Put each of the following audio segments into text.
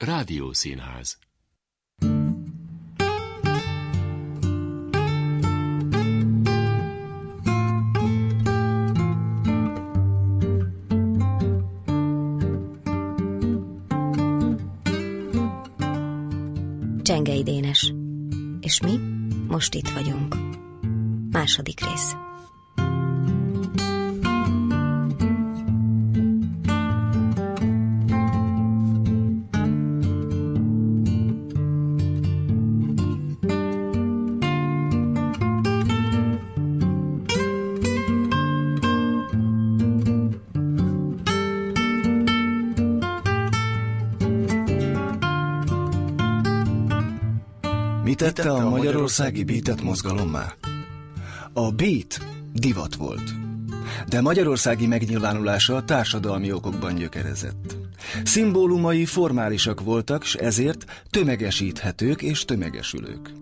Rádiószínház Csengei Dénes. És mi most itt vagyunk. Második rész. Mi tette a magyarországi beatet mozgalommá? A beat divat volt, de magyarországi megnyilvánulása társadalmi okokban gyökerezett. Szimbólumai formálisak voltak, s ezért tömegesíthetők és tömegesülők.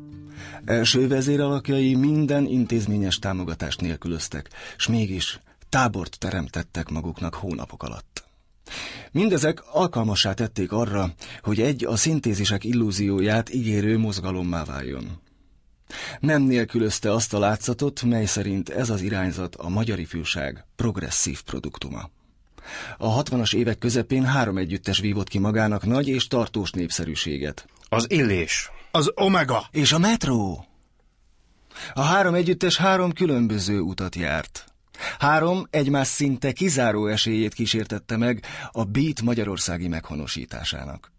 Első vezéralakjai minden intézményes támogatást nélkülöztek, s mégis tábort teremtettek maguknak hónapok alatt. Mindezek alkalmassá tették arra, hogy egy a szintézisek illúzióját ígérő mozgalommá váljon. Nem nélkülözte azt a látszatot, mely szerint ez az irányzat a magyar ifjúság progresszív produktuma. A 60-as évek közepén három együttes vívott ki magának nagy és tartós népszerűséget. Az illés. Az Omega. És a metró! A három együttes három különböző utat járt. Három egymás szinte kizáró esélyét kísértette meg a beat magyarországi meghonosításának.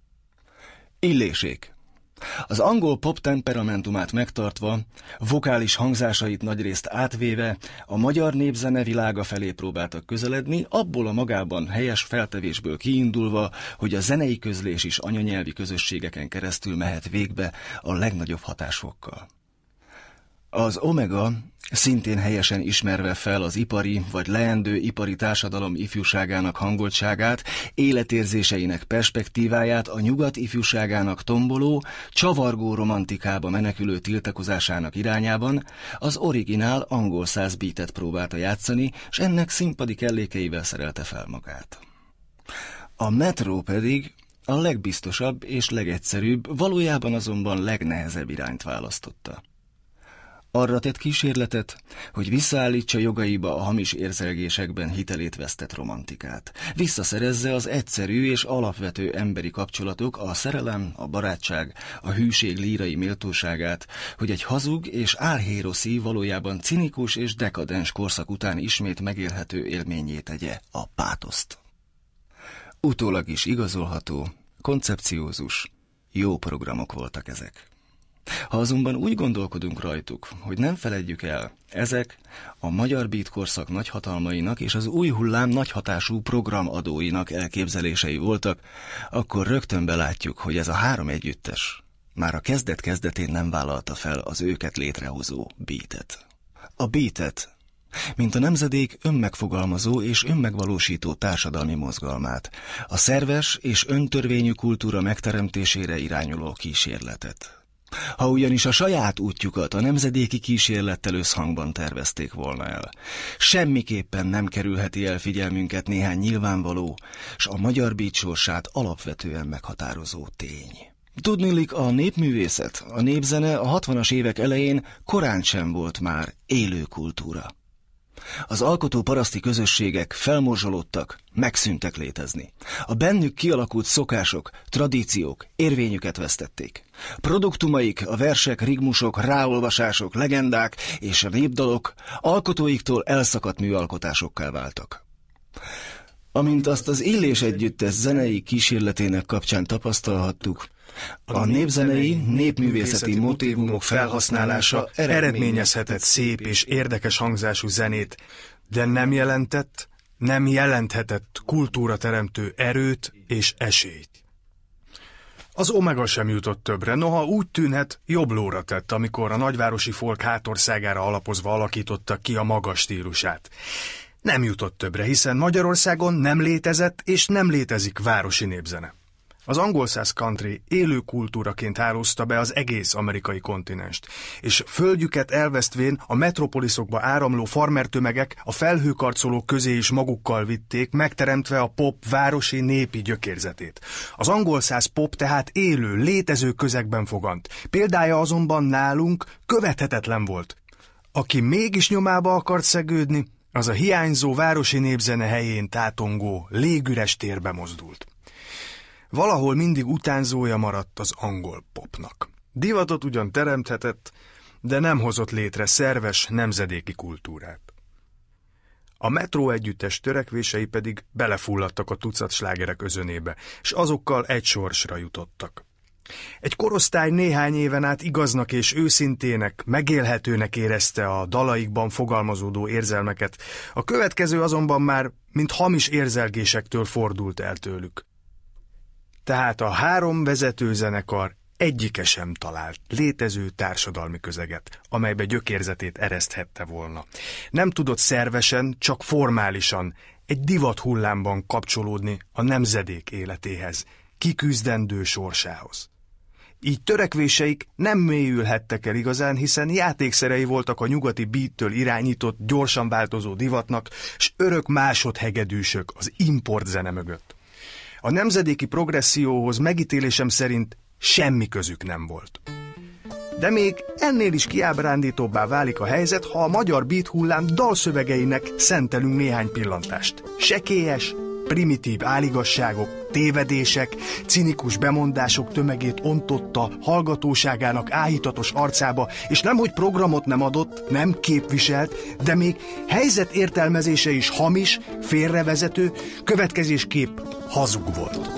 Illésék. Az angol pop temperamentumát megtartva, vokális hangzásait nagyrészt átvéve, a magyar népzene világa felé próbáltak közeledni, abból a magában helyes feltevésből kiindulva, hogy a zenei közlés is anyanyelvi közösségeken keresztül mehet végbe a legnagyobb hatásfokkal. Az Omega szintén helyesen ismerve fel az ipari vagy leendő ipari társadalom ifjúságának hangoltságát, életérzéseinek perspektíváját a nyugat ifjúságának tomboló, csavargó romantikába menekülő tiltakozásának irányában az originál angol száz beatet próbálta játszani, és ennek színpadi kellékeivel szerelte fel magát. A metró pedig a legbiztosabb és legegyszerűbb, valójában azonban legnehezebb irányt választotta. Arra tett kísérletet, hogy visszaállítsa jogaiba a hamis érzelgésekben hitelét vesztett romantikát. Visszaszerezze az egyszerű és alapvető emberi kapcsolatok, a szerelem, a barátság, a hűség lírai méltóságát, hogy egy hazug és álhéroszi, valójában cinikus és dekadens korszak után ismét megélhető élményét tegye a pátoszt. Utólag is igazolható, koncepciózus, jó programok voltak ezek. Ha azonban úgy gondolkodunk rajtuk, hogy nem feledjük el, ezek a magyar beat korszak nagyhatalmainak és az új hullám nagyhatású programadóinak elképzelései voltak, akkor rögtön belátjuk, hogy ez a három együttes már a kezdet-kezdetén nem vállalta fel az őket létrehozó beatet. A beatet, mint a nemzedék önmegfogalmazó és önmegvalósító társadalmi mozgalmát, a szerves és öntörvényű kultúra megteremtésére irányuló kísérletet. Ha ugyanis a saját útjukat a nemzedéki kísérlettel összhangban tervezték volna el, semmiképpen nem kerülheti el figyelmünket néhány nyilvánvaló, s a magyar bícsorsát alapvetően meghatározó tény. Tudnilik a népművészet, a népzene a 60-as évek elején korán sem volt már élő kultúra. Az alkotó paraszti közösségek felmorzsolódtak, megszűntek létezni. A bennük kialakult szokások, tradíciók érvényüket vesztették. Produktumaik, a versek, rigmusok, ráolvasások, legendák és a népdalok alkotóiktól elszakadt műalkotásokká váltak. Amint azt az Illés Együttes zenei kísérletének kapcsán tapasztalhattuk, a népzenei, népművészeti motívumok felhasználása eredményezhetett szép és érdekes hangzású zenét, de nem jelentett, nem jelenthetett kultúra teremtő erőt és esélyt. Az Omega sem jutott többre, noha úgy tűnhet, jobb lóra tett, amikor a nagyvárosi folk hátországára alapozva alakította ki a maga stílusát. Nem jutott többre, hiszen Magyarországon nem létezett és nem létezik városi népzene. Az angol száz country élő kultúraként hálózta be az egész amerikai kontinenst, és földjüket elvesztvén a metropoliszokba áramló farmertömegek a felhőkarcolók közé is magukkal vitték, megteremtve a pop városi népi gyökérzetét. Az angol száz pop tehát élő, létező közegben fogant. Példája azonban nálunk követhetetlen volt. Aki mégis nyomába akart szegődni, az a hiányzó városi népzene helyén tátongó, légüres térbe mozdult. Valahol mindig utánzója maradt az angol popnak. Divatot ugyan teremthetett, de nem hozott létre szerves nemzedéki kultúrát. A metró együttes törekvései pedig belefulladtak a tucat slágerek özönébe, és azokkal egy sorsra jutottak. Egy korosztály néhány éven át igaznak és őszintének, megélhetőnek érezte a dalaikban fogalmazódó érzelmeket, a következő azonban már, mint hamis érzelgésektől fordult el tőlük. Tehát a három vezető zenekar egyike sem talált létező társadalmi közeget, amelybe gyökérzetét ereszthette volna. Nem tudott szervesen, csak formálisan, egy divat hullámban kapcsolódni a nemzedék életéhez, kiküzdendő sorsához. Így törekvéseik nem mélyülhettek el igazán, hiszen játékszerei voltak a nyugati beattől irányított, gyorsan változó divatnak, s örök másodhegedűsök az import zene mögött. A nemzedéki progresszióhoz megítélésem szerint semmi közük nem volt. De még ennél is kiábrándítóbbá válik a helyzet, ha a magyar beat hullám dalszövegeinek szentelünk néhány pillantást. Sekélyes, primitív áligasságok, tévedések, cinikus bemondások tömegét ontotta hallgatóságának áhítatos arcába, és nemhogy programot nem adott, nem képviselt, de még helyzet értelmezése is hamis, félrevezető, következésképp hazug volt.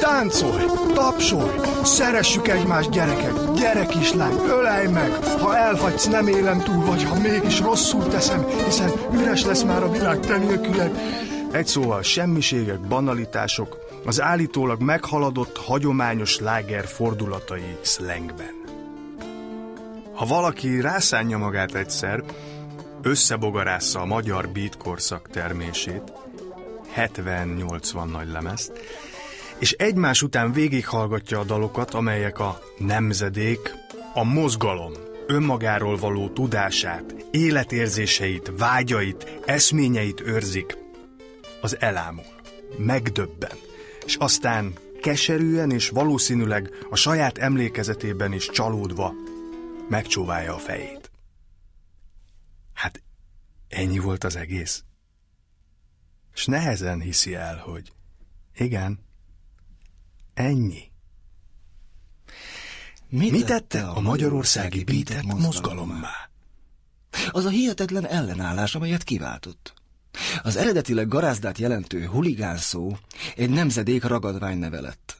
Táncolj, tapsolj, szeressük egymást gyerekek, gyerek kislány, ölej meg, ha elhagysz, nem élem túl, vagy ha mégis rosszul teszem, hiszen üres lesz már a világ te nélküled. Egy szóval semmiségek, banalitások, az állítólag meghaladott hagyományos láger fordulatai szlengben. Ha valaki rászánja magát egyszer, összebogarásza a magyar beat korszak termését, 70-80 nagy lemezt, és egymás után végighallgatja a dalokat, amelyek a nemzedék, a mozgalom, önmagáról való tudását, életérzéseit, vágyait, eszményeit őrzik, az elámul, megdöbben, és aztán keserűen és valószínűleg a saját emlékezetében is csalódva megcsóválja a fejét. Hát ennyi volt az egész. És nehezen hiszi el, hogy igen, ennyi. Mit, Mi tette a magyarországi beatet mozgalommá? Az a hihetetlen ellenállás, amelyet kiváltott. Az eredetileg garázdát jelentő huligán szó egy nemzedék ragadvány neve lett.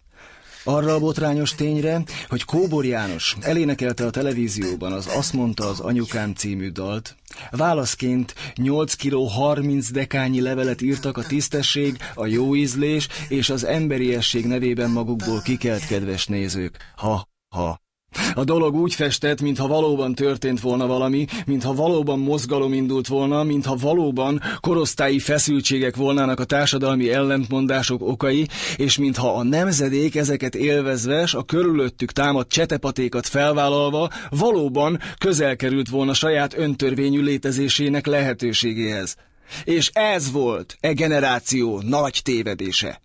Arra a botrányos tényre, hogy Kóbor János elénekelte a televízióban az Azt mondta az anyukám című dalt, válaszként 8 kg 30 dekányi levelet írtak a tisztesség, a jó ízlés és az emberiesség nevében magukból kikelt kedves nézők. Ha, ha. A dolog úgy festett, mintha valóban történt volna valami, mintha valóban mozgalom indult volna, mintha valóban korosztályi feszültségek volnának a társadalmi ellentmondások okai, és mintha a nemzedék ezeket élvezve, a körülöttük támadt csetepatékat felvállalva valóban közel került volna saját öntörvényű létezésének lehetőségéhez. És ez volt e generáció nagy tévedése.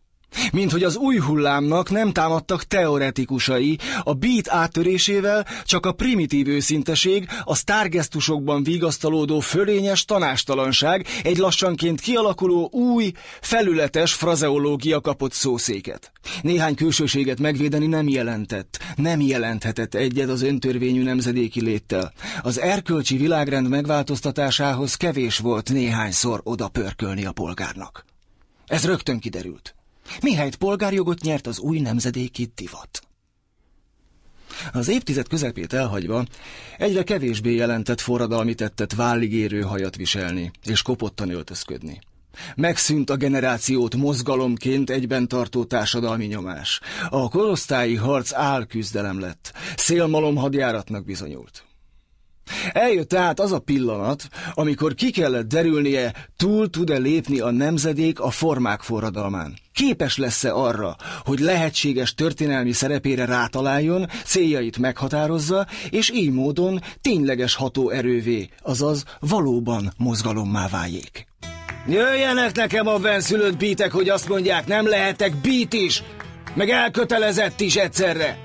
Mint hogy az új hullámnak nem támadtak teoretikusai, a beat áttörésével csak a primitív őszinteség, a sztárgesztusokban vigasztalódó fölényes tanástalanság egy lassanként kialakuló új, felületes frazeológia kapott szószéket. Néhány külsőséget megvédeni nem jelentett, nem jelenthetett egyet az öntörvényű nemzedéki léttel. Az erkölcsi világrend megváltoztatásához kevés volt néhányszor oda pörkölni a polgárnak. Ez rögtön kiderült. Mihelyt polgárjogot nyert az új nemzedéki divat. Az évtized közepét elhagyva egyre kevésbé jelentett forradalmi tettet válligérő hajat viselni és kopottan öltözködni. Megszűnt a generációt mozgalomként egyben tartó társadalmi nyomás. A korosztályi harc álküzdelem lett, szélmalom hadjáratnak bizonyult. Eljött tehát az a pillanat, amikor ki kellett derülnie, túl tud-e lépni a nemzedék a formák forradalmán. képes lesz-e arra, hogy lehetséges történelmi szerepére rátaláljon, céljait meghatározza, és így módon tényleges hatóerővé, azaz valóban mozgalommá váljék. Jöjjenek nekem a benszülött bítek, hogy azt mondják, nem lehetek bít is, meg elkötelezett is egyszerre.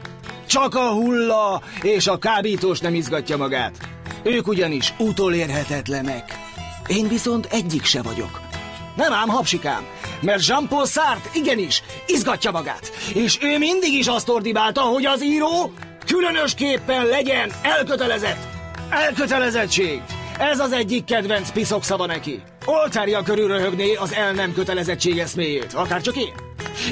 Csak a hulla és a kábítós nem izgatja magát. Ők ugyanis utolérhetetlenek. Én viszont egyik se vagyok. Nem ám, hapsikám, mert Jean-Paul Sartre igenis izgatja magát, és ő mindig is azt ordibálta, hogy az író különösképpen legyen elkötelezett. Elkötelezettség! Ez az egyik kedvenc piszok szava neki. Oltárja körül röhögné az el nem kötelezettség eszméjét, akár csak én.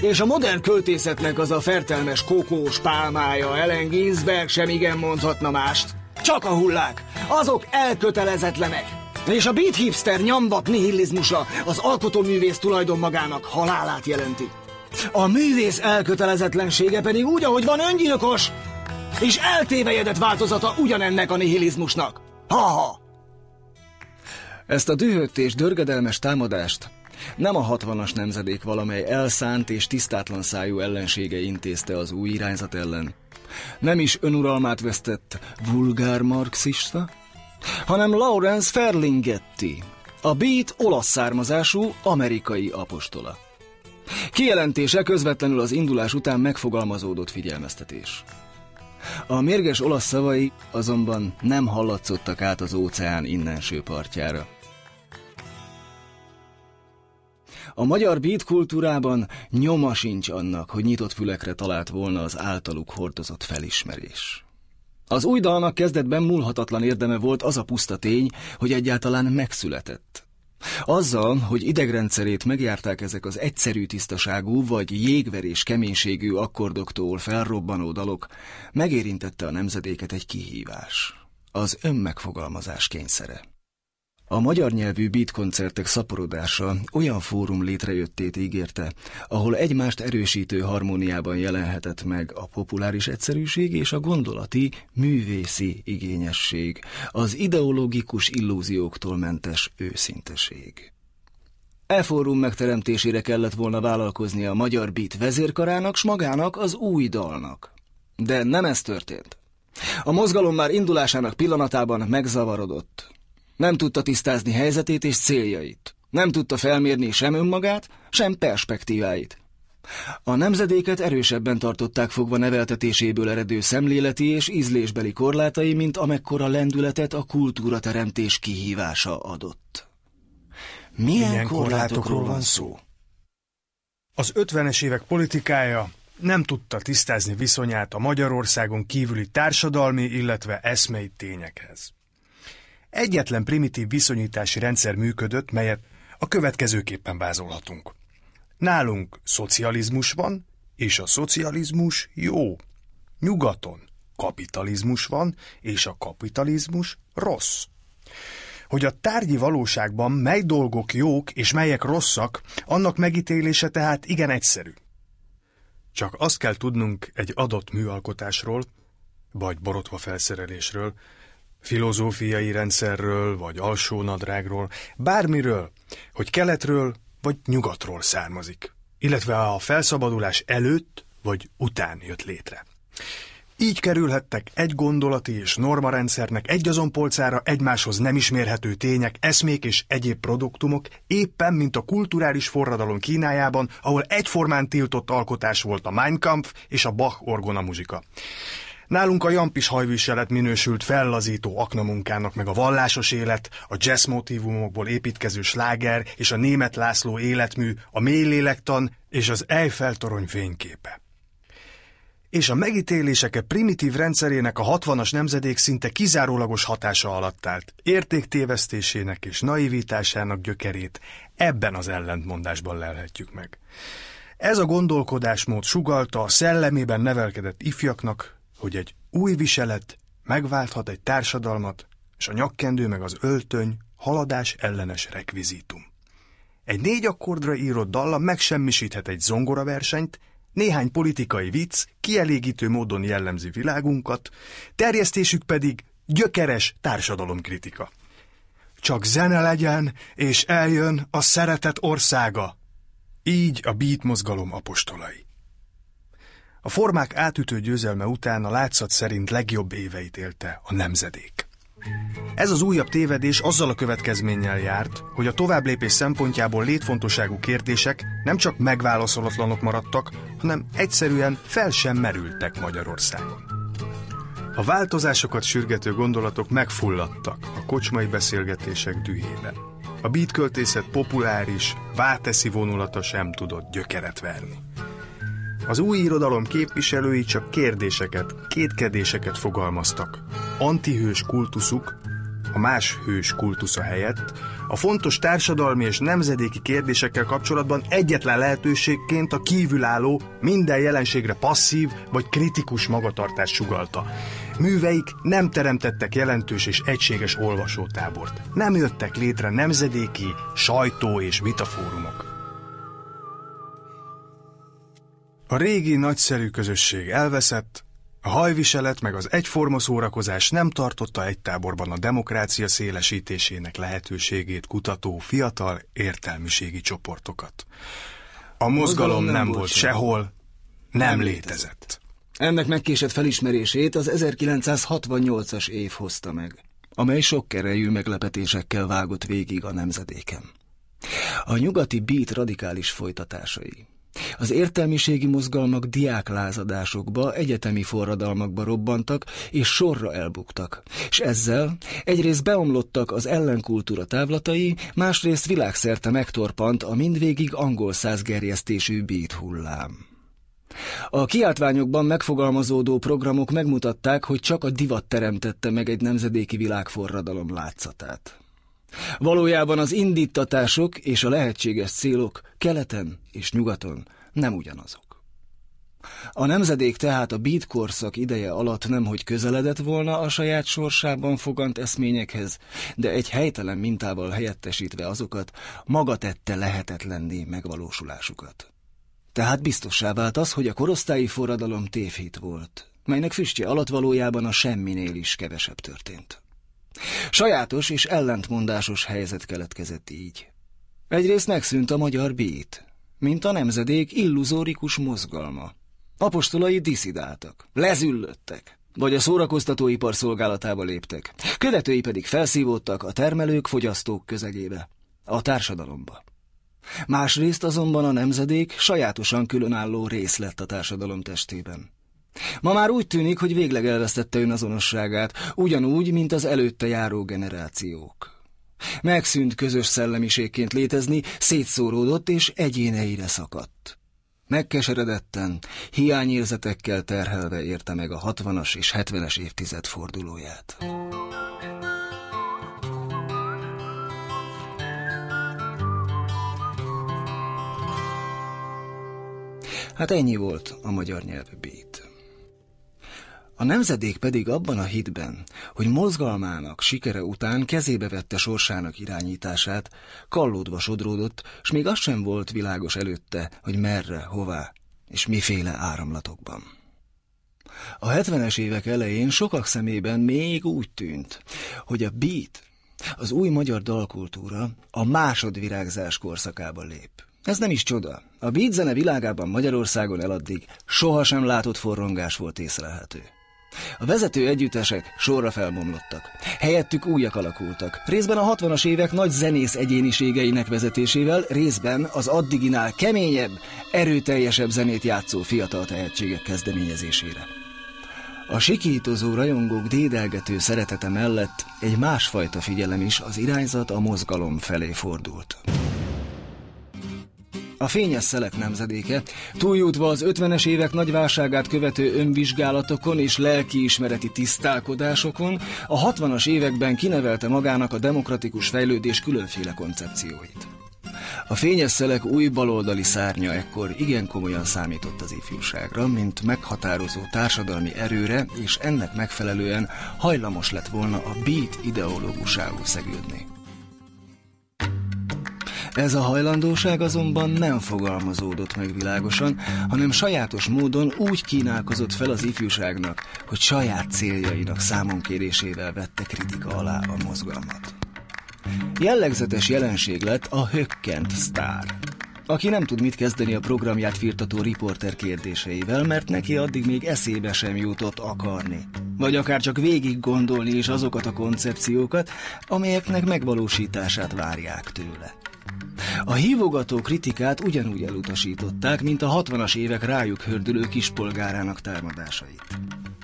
És a modern költészetnek az a fertelmes kokós pálmája Ellen Ginsberg sem igen mondhatna mást. Csak a hullák, azok elkötelezetlenek. És a beat hipster nyambat nihilizmusa az alkotóművész tulajdon magának halálát jelenti. A művész elkötelezetlensége pedig úgy, ahogy van öngyilkos, és eltévejedett változata ugyanennek a nihilizmusnak. Ha-ha! Ezt a dühött és dörgedelmes támadást nem a hatvanas nemzedék valamely elszánt és tisztátlan szájú ellensége intézte az új irányzat ellen. Nem is önuralmát vesztett vulgár marxista, hanem Lawrence Ferlinghetti, a Beat olasz származású amerikai apostola. Kijelentése közvetlenül az indulás után megfogalmazódott figyelmeztetés. A mérges olasz szavai azonban nem hallatszottak át az óceán innenső partjára. A magyar beat kultúrában nyoma sincs annak, hogy nyitott fülekre talált volna az általuk hordozott felismerés. Az új dalnak kezdetben múlhatatlan érdeme volt az a puszta tény, hogy egyáltalán megszületett. Azzal, hogy idegrendszerét megjárták ezek az egyszerű tisztaságú vagy jégverés keménységű akkordoktól felrobbanó dalok, megérintette a nemzedéket egy kihívás. Az önmegfogalmazás kényszere. A magyar nyelvű beat koncertek szaporodása olyan fórum létrejöttét ígérte, ahol egymást erősítő harmóniában jelenhetett meg a populáris egyszerűség és a gondolati, művészi igényesség, az ideológikus illúzióktól mentes őszinteség. E fórum megteremtésére kellett volna vállalkozni a magyar beat vezérkarának, s magának az új dalnak. De nem ez történt. A mozgalom már indulásának pillanatában megzavarodott. Nem tudta tisztázni helyzetét és céljait. Nem tudta felmérni sem önmagát, sem perspektíváit. A nemzedéket erősebben tartották fogva neveltetéséből eredő szemléleti és ízlésbeli korlátai, mint amekkora lendületet a kultúra teremtés kihívása adott. Milyen, Milyen korlátokról van szó? Az ötvenes évek politikája nem tudta tisztázni viszonyát a Magyarországon kívüli társadalmi, illetve eszmei tényekhez. Egyetlen primitív viszonyítási rendszer működött, melyet a következőképpen vázolhatunk. Nálunk szocializmus van, és a szocializmus jó. Nyugaton kapitalizmus van, és a kapitalizmus rossz. Hogy a tárgyi valóságban mely dolgok jók és melyek rosszak, annak megítélése tehát igen egyszerű. Csak azt kell tudnunk egy adott műalkotásról, vagy borotva felszerelésről, filozófiai rendszerről, vagy alsónadrágról, bármiről, hogy keletről vagy nyugatról származik, illetve a felszabadulás előtt vagy után jött létre. Így kerülhettek egy gondolati és normarendszernek egyazon polcára egymáshoz nem ismérhető tények, eszmék és egyéb produktumok, éppen mint a kulturális forradalom Kínájában, ahol egyformán tiltott alkotás volt a Mein Kampf és a Bach orgona muzsika. Nálunk a jampis hajviselet minősült fellazító aknamunkának, meg a vallásos élet, a jazz motivumokból építkező sláger és a német László életmű, a mély lélektan és az Eiffel torony fényképe. És a megítéléseke primitív rendszerének a 60-as nemzedék szinte kizárólagos hatása alatt állt, értéktévesztésének és naivitásának gyökerét ebben az ellentmondásban lelhetjük meg. Ez a gondolkodásmód sugalta a szellemében nevelkedett ifjaknak, hogy egy új viselet megválthat egy társadalmat, és a nyakkendő meg az öltöny haladás ellenes rekvizitum. Egy négy akkordra írott dalla megsemmisíthet egy zongoraversenyt, néhány politikai vicc kielégítő módon jellemzi világunkat, terjesztésük pedig gyökeres társadalomkritika. Csak zene legyen, és eljön a szeretet országa. Így a beat mozgalom apostolai. A formák átütő győzelme után a látszat szerint legjobb éveit élte a nemzedék. Ez az újabb tévedés azzal a következménnyel járt, hogy a továbblépés szempontjából létfontosságú kérdések nem csak megválaszolatlanok maradtak, hanem egyszerűen fel sem merültek Magyarországon. A változásokat sürgető gondolatok megfulladtak a kocsmai beszélgetések dühében. A beatköltészet populáris, váteszi vonulata sem tudott gyökeret verni. Az új irodalom képviselői csak kérdéseket, kétkedéseket fogalmaztak. Antihős kultuszuk, a más hős kultusza helyett, a fontos társadalmi és nemzedéki kérdésekkel kapcsolatban egyetlen lehetőségként a kívülálló, minden jelenségre passzív vagy kritikus magatartás sugalta. Műveik nem teremtettek jelentős és egységes olvasótábort. Nem jöttek létre nemzedéki, sajtó és vitafórumok. A régi nagyszerű közösség elveszett, a hajviselet meg az egyforma szórakozás nem tartotta egy táborban a demokrácia szélesítésének lehetőségét kutató fiatal értelmiségi csoportokat. A mozgalom nem volt sehol, nem létezett. Ennek megkésett felismerését az 1968-as év hozta meg, amely sok erejű meglepetésekkel vágott végig a nemzedéken. A nyugati beat radikális folytatásai, az értelmiségi mozgalmak diáklázadásokba, egyetemi forradalmakba robbantak, és sorra elbuktak. És ezzel egyrészt beomlottak az ellenkultúra távlatai, másrészt világszerte megtorpant a mindvégig angol százgerjesztésű beat hullám. A kiáltványokban megfogalmazódó programok megmutatták, hogy csak a divat teremtette meg egy nemzedéki világforradalom látszatát. Valójában az indítatások és a lehetséges célok keleten és nyugaton nem ugyanazok. A nemzedék tehát a beat korszak ideje alatt nemhogy közeledett volna a saját sorsában fogant eszményekhez, de egy helytelen mintával helyettesítve azokat, maga tette lehetetlenné megvalósulásukat. Tehát biztossá vált az, hogy a korosztályi forradalom tévhit volt, melynek füstje alatt valójában a semminél is kevesebb történt. Sajátos és ellentmondásos helyzet keletkezett így. Egyrészt megszűnt a magyar beat, mint a nemzedék illuzórikus mozgalma. Apostolai diszidáltak, lezüllöttek, vagy a szórakoztatóipar szolgálatába léptek, követői pedig felszívódtak a termelők, fogyasztók közegébe, a társadalomba. Másrészt azonban a nemzedék sajátosan különálló rész lett a társadalom testében. Ma már úgy tűnik, hogy végleg elvesztette önazonosságát, ugyanúgy, mint az előtte járó generációk. Megszűnt közös szellemiségként létezni, szétszóródott és egyéneire szakadt. Megkeseredetten, hiányérzetekkel terhelve érte meg a 60-as és 70-es évtized fordulóját. Hát ennyi volt a magyar nyelvű beat. A nemzedék pedig abban a hitben, hogy mozgalmának sikere után kezébe vette sorsának irányítását, kallódva sodródott, s még az sem volt világos előtte, hogy merre, hová és miféle áramlatokban. A 70-es évek elején sokak szemében még úgy tűnt, hogy a beat, az új magyar dalkultúra a másodvirágzás korszakába lép. Ez nem is csoda. A beat zene világában Magyarországon eladdig sohasem látott forrongás volt észlelhető. A vezető együttesek sorra felbomlottak. Helyettük újak alakultak. Részben a 60-as évek nagy zenész egyéniségeinek vezetésével, részben az addiginál keményebb, erőteljesebb zenét játszó fiatal tehetségek kezdeményezésére. A sikítozó rajongók dédelgető szeretete mellett egy másfajta figyelem is az irányzat a mozgalom felé fordult. A fényes szelek nemzedéke, túljutva az 50-es évek nagy válságát követő önvizsgálatokon és lelkiismereti tisztálkodásokon, a 60-as években kinevelte magának a demokratikus fejlődés különféle koncepcióit. A fényes szelek új baloldali szárnya ekkor igen komolyan számított az ifjúságra, mint meghatározó társadalmi erőre, és ennek megfelelően hajlamos lett volna a beat ideológusául szegődni. Ez a hajlandóság azonban nem fogalmazódott meg világosan, hanem sajátos módon úgy kínálkozott fel az ifjúságnak, hogy saját céljainak számonkérésével vette kritika alá a mozgalmat. Jellegzetes jelenség lett a hökkent sztár. aki nem tud mit kezdeni a programját firtató riporter kérdéseivel, mert neki addig még eszébe sem jutott akarni. Vagy akár csak végig gondolni is azokat a koncepciókat, amelyeknek megvalósítását várják tőle. A hívogató kritikát ugyanúgy elutasították, mint a 60-as évek rájuk hördülő kispolgárának támadásait.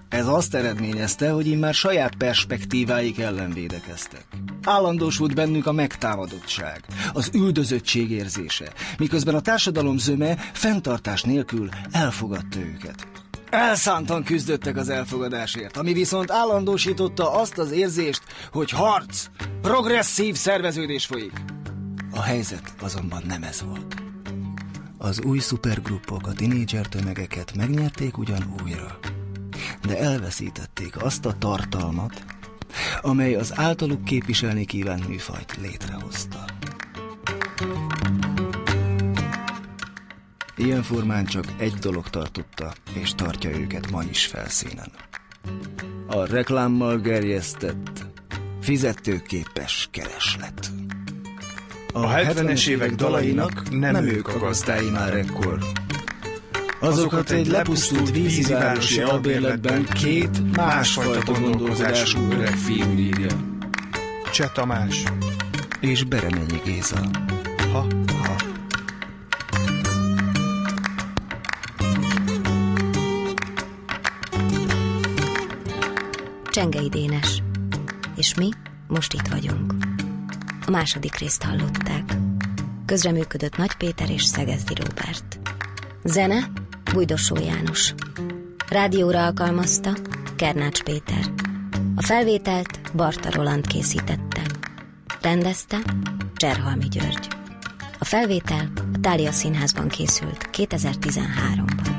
Ez azt eredményezte, hogy immár saját perspektíváik ellen védekeztek. Állandósult bennük a megtámadottság, az üldözöttség érzése, miközben a társadalom zöme fenntartás nélkül elfogadta őket. Elszántan küzdöttek az elfogadásért, ami viszont állandósította azt az érzést, hogy harc, progresszív szerveződés folyik. A helyzet azonban nem ez volt. Az új szupergruppok a tinédzser tömegeket megnyerték ugyan újra, de elveszítették azt a tartalmat, amely az általuk képviselni kívánt műfajt létrehozta. Ilyen formán csak egy dolog tartotta, és tartja őket ma is felszínen. A reklámmal gerjesztett, fizetőképes kereslet. A 70-es évek dalainak nem ők a gazdái már ekkor. Azokat egy lepusztult vízivárosi albérletben két másfajta gondolkodású öreg fiú írja. Cseh Tamás. És Bereményi Géza. Ha, ha. Csengei Dénes. És mi most itt vagyunk. A második részt hallották. Közreműködött Nagy Péter és Szegezdi Róbert. Zene Bújdosó János. Rádióra alkalmazta Kernács Péter. A felvételt Barta Roland készítette. Rendezte Cserhalmi György. A felvétel a Tália Színházban készült 2013-ban.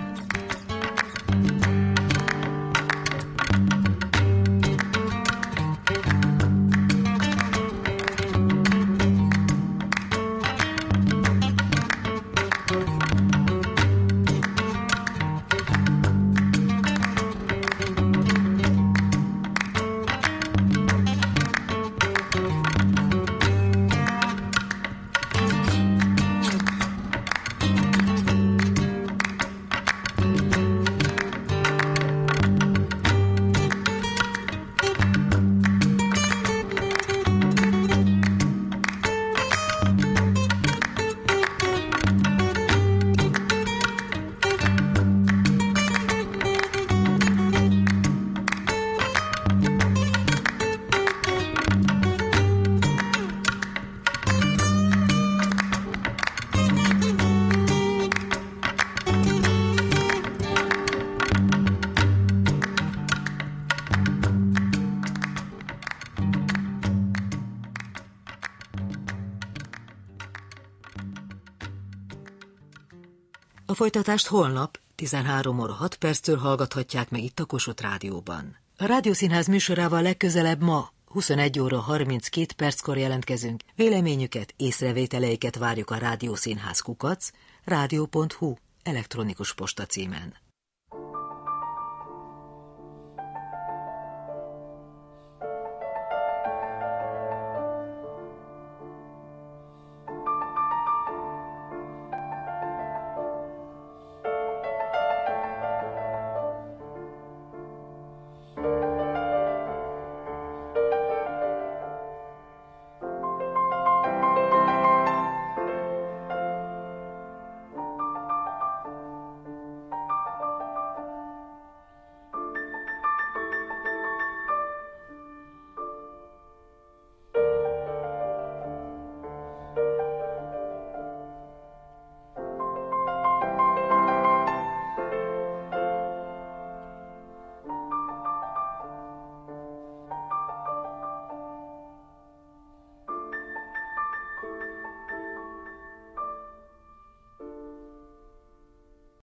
A folytatást holnap 13 óra 6 perctől hallgathatják meg itt a Kossuth Rádióban. A Rádiószínház műsorával legközelebb ma 21 óra 32 perckor jelentkezünk. Véleményüket, észrevételeiket várjuk a Rádiószínház kukac, rádió.hu elektronikus posta címen.